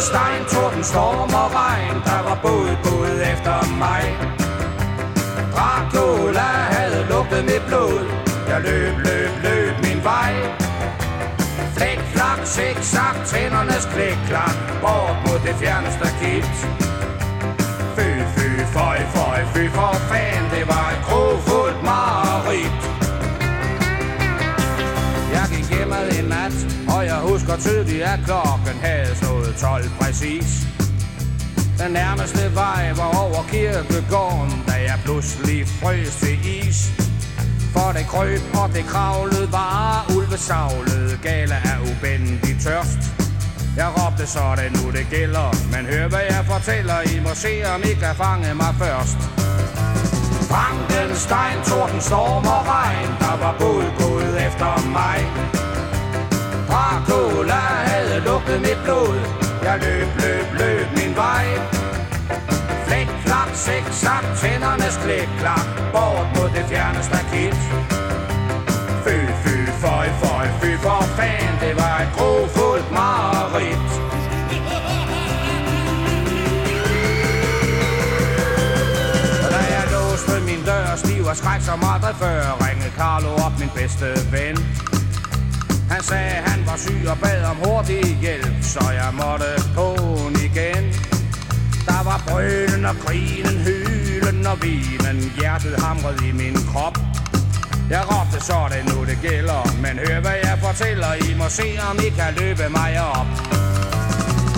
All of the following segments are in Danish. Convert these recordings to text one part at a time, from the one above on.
Stein, torden, storm og regn Der var båd, båd efter mig. Dracula havde lugtet mit blod. Jeg løb, løb, løb min vej. Flæk, flak, zigzag, tændernes klik, klak Bort mod det fjerneste kit. Fy, fy, føj, føj, fy for fan Det var Jeg en nat. Og jeg husker tydeligt, at klokken havde slået 12 præcis. Den nærmeste vej var over kirkegården Da jeg pludselig frøs til is. For det krøb og det kravlede var ulvesavlet Gale af ubendig tørst Jeg råbte så det nu det gælder. Men hør hvad jeg fortæller. I må se om I kan fange mig først. Frankenstein, torden, storm og regn Der var båd gået efter mig. Havde mit blod. Jeg løb, løb, løb min vej. Flæk, flak, zigzag, tændernes klik, klak Bort mod det fjerne stakit. Fy, fy, føj, føj, fy for fan. Det var et grofuldt mareridt. Da jeg låste min dør stiv og skræk som aldrig før. Ringede Carlo op, min bedste ven. Han sagde, han var syg og bad om hurtig hjælp Så jeg måtte på igen. Der var brølen og grinen, hylen og vinen. Hjertet hamrede i min krop. Jeg råbte, så det nu det gælder. Men hør hvad jeg fortæller, I må se om I kan løbe mig op.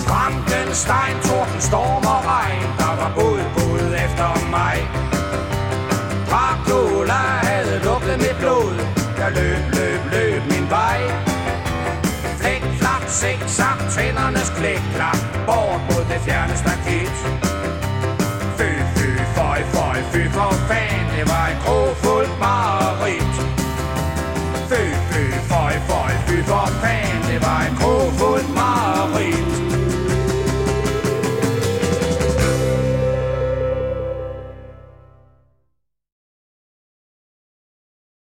Frankenstein, torden, storm og regn. vej. Klik, klap, sink, sak, tændernes klik, klap Bort mod det fjerne stakit Fy, fy, føj, føj, fy for fan Det var en grofuld mareridt. Fy, fy, føj, føj, fy for fan Det var en